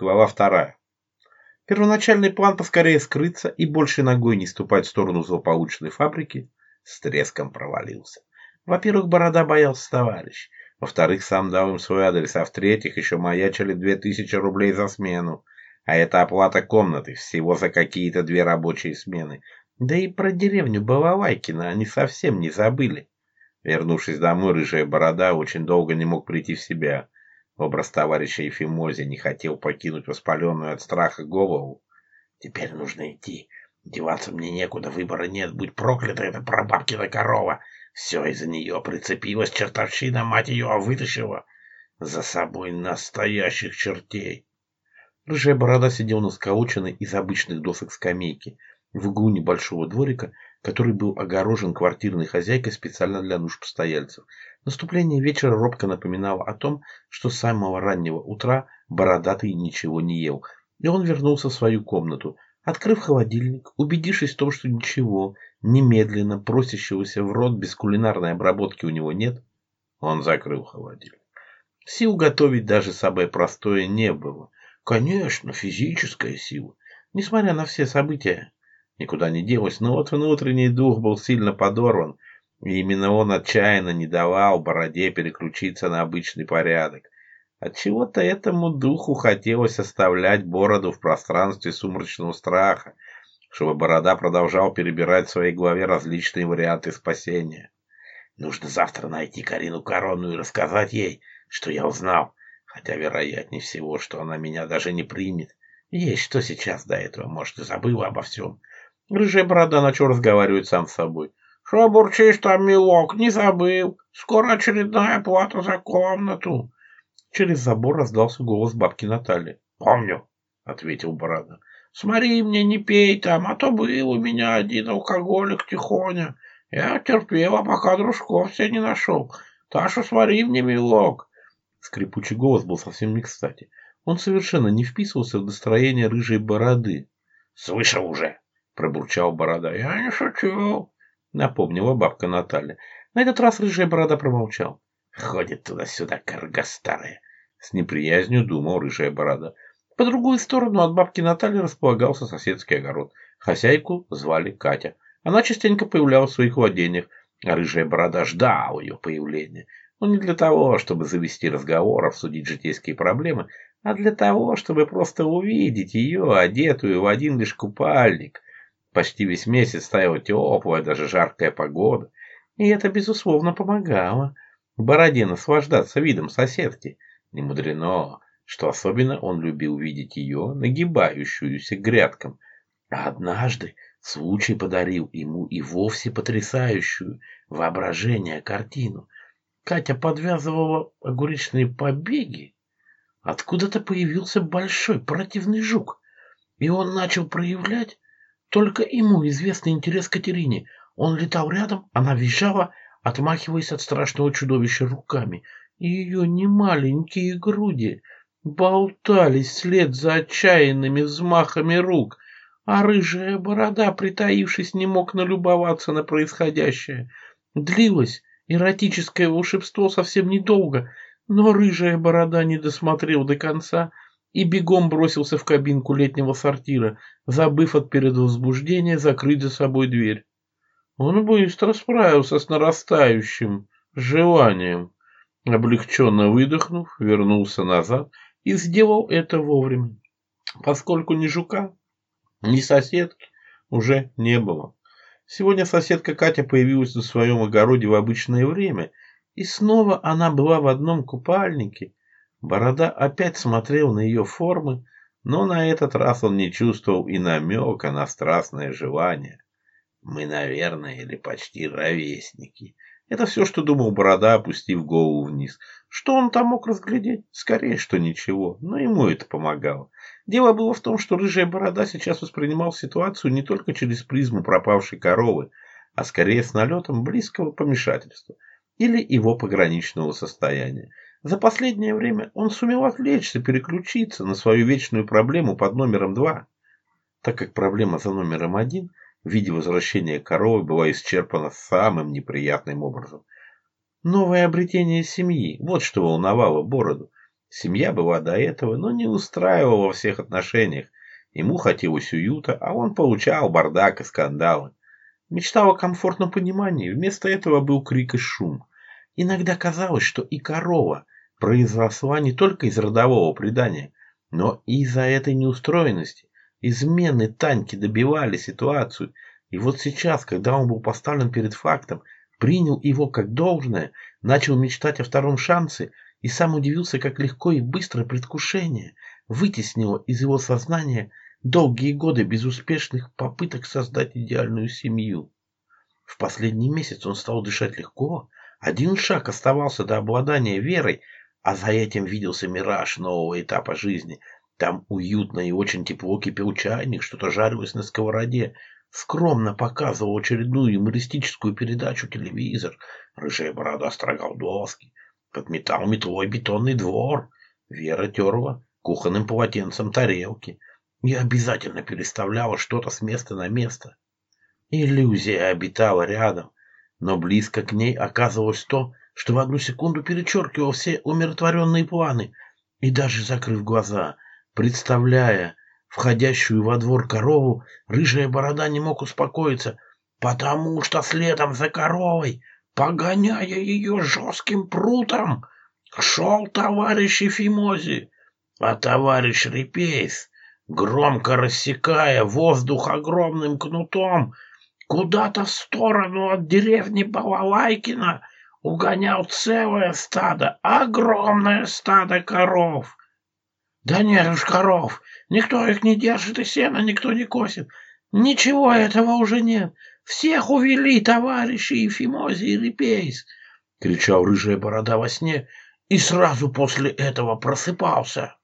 Глава вторая. Первоначальный план поскорее скрыться и больше ногой не ступать в сторону злополучной фабрики с треском провалился. Во-первых, Борода боялся товарищ. Во-вторых, сам дал им свой адрес, а в-третьих, еще маячили две тысячи рублей за смену. А это оплата комнаты, всего за какие-то две рабочие смены. Да и про деревню Балалайкина они совсем не забыли. Вернувшись домой, рыжая борода очень долго не мог прийти в себя. Образ товарища Ефимози не хотел покинуть воспаленную от страха голову. «Теперь нужно идти. Деваться мне некуда, выбора нет. Будь проклята эта прабабкина корова! Все из-за нее прицепилась чертовщина, мать ее, а вытащила за собой настоящих чертей!» Рыжая борода сидел на сколоченной из обычных досок скамейки в углу небольшого дворика который был огорожен квартирной хозяйкой специально для нужд постояльцев. Наступление вечера робко напоминало о том, что с самого раннего утра бородатый ничего не ел, и он вернулся в свою комнату. Открыв холодильник, убедившись в том, что ничего немедленно просящегося в рот без кулинарной обработки у него нет, он закрыл холодильник. Сил готовить даже самое простое не было. Конечно, физическая сила. Несмотря на все события, никуда не делось, но вот внутренний дух был сильно подорван, и именно он отчаянно не давал Бороде переключиться на обычный порядок. Отчего-то этому духу хотелось оставлять Бороду в пространстве сумрачного страха, чтобы Борода продолжал перебирать в своей голове различные варианты спасения. Нужно завтра найти Карину Корону и рассказать ей, что я узнал, хотя вероятнее всего, что она меня даже не примет. Есть что сейчас до этого, может, и забыла обо всем. Рыжая борода начал разговаривать сам с собой. «Что бурчишь там, милок, не забыл? Скоро очередная плата за комнату!» Через забор раздался голос бабки Натальи. «Помню», — ответил борода. «Смотри мне, не пей там, а то был у меня один алкоголик тихоня. Я терпела, пока дружков все не нашел. Таша, смотри мне, милок!» Скрипучий голос был совсем не кстати. Он совершенно не вписывался в настроение рыжей бороды. «Слышал уже!» пробурчал Борода. «Я не шучу», — напомнила бабка Наталья. На этот раз рыжая Борода промолчал. «Ходит туда-сюда карга старая», — с неприязнью думал рыжая Борода. По другую сторону от бабки Натальи располагался соседский огород. Хозяйку звали Катя. Она частенько появлялась в своих владениях, а рыжая борода ждал ее появления. Но не для того, чтобы завести разговор, обсудить житейские проблемы, а для того, чтобы просто увидеть ее, одетую в один лишь купальник, Почти весь месяц стояла теплая, даже жаркая погода, и это, безусловно, помогало бороде наслаждаться видом соседки. Не мудрено, что особенно он любил видеть ее, нагибающуюся к грядкам. А однажды случай подарил ему и вовсе потрясающую воображение картину. Катя подвязывала огуречные побеги, откуда-то появился большой противный жук, и он начал проявлять только ему известный интерес Катерине. Он летал рядом, она визжала, отмахиваясь от страшного чудовища руками. И ее немаленькие груди болтались вслед за отчаянными взмахами рук, а рыжая борода, притаившись, не мог налюбоваться на происходящее. Длилось эротическое волшебство совсем недолго, но рыжая борода не досмотрел до конца — и бегом бросился в кабинку летнего сортира, забыв от передвозбуждения закрыть за собой дверь. Он быстро справился с нарастающим желанием. Облегченно выдохнув, вернулся назад и сделал это вовремя, поскольку ни жука, ни соседки уже не было. Сегодня соседка Катя появилась на своем огороде в обычное время, и снова она была в одном купальнике Борода опять смотрел на ее формы, но на этот раз он не чувствовал и намека на страстное желание. «Мы, наверное, или почти ровесники». Это все, что думал Борода, опустив голову вниз. Что он там мог разглядеть? Скорее, что ничего. Но ему это помогало. Дело было в том, что рыжая борода сейчас воспринимал ситуацию не только через призму пропавшей коровы, а скорее с налетом близкого помешательства или его пограничного состояния. За последнее время он сумел отвлечься, переключиться на свою вечную проблему под номером два, так как проблема за номером один в виде возвращения коровы была исчерпана самым неприятным образом. Новое обретение семьи – вот что волновало Бороду. Семья была до этого, но не устраивала во всех отношениях. Ему хотелось уюта, а он получал бардак и скандалы. Мечтал о комфортном понимании, вместо этого был крик и шум. Иногда казалось, что и корова, произросла не только из родового предания, но и из-за этой неустроенности. Измены Таньки добивали ситуацию, и вот сейчас, когда он был поставлен перед фактом, принял его как должное, начал мечтать о втором шансе и сам удивился, как легко и быстро предвкушение вытеснило из его сознания долгие годы безуспешных попыток создать идеальную семью. В последний месяц он стал дышать легко, один шаг оставался до обладания верой – а за этим виделся мираж нового этапа жизни. Там уютно и очень тепло кипел чайник, что-то жарилось на сковороде. Скромно показывал очередную юмористическую передачу телевизор. Рыжая борода строгал доски. Подметал метлой бетонный двор. Вера терла кухонным полотенцем тарелки. И обязательно переставляла что-то с места на место. Иллюзия обитала рядом, но близко к ней оказывалось то, что в одну секунду перечеркивал все умиротворенные планы и даже закрыв глаза, представляя входящую во двор корову, рыжая борода не мог успокоиться, потому что следом за коровой, погоняя ее жестким прутом, шел товарищ Эфимози, а товарищ Репейс, громко рассекая воздух огромным кнутом, куда-то в сторону от деревни Балалайкина — угонял целое стадо, огромное стадо коров. Да нет уж коров, никто их не держит и сено никто не косит. Ничего этого уже нет. Всех увели товарищи Ефимози и Липейс, — кричал рыжая борода во сне и сразу после этого просыпался.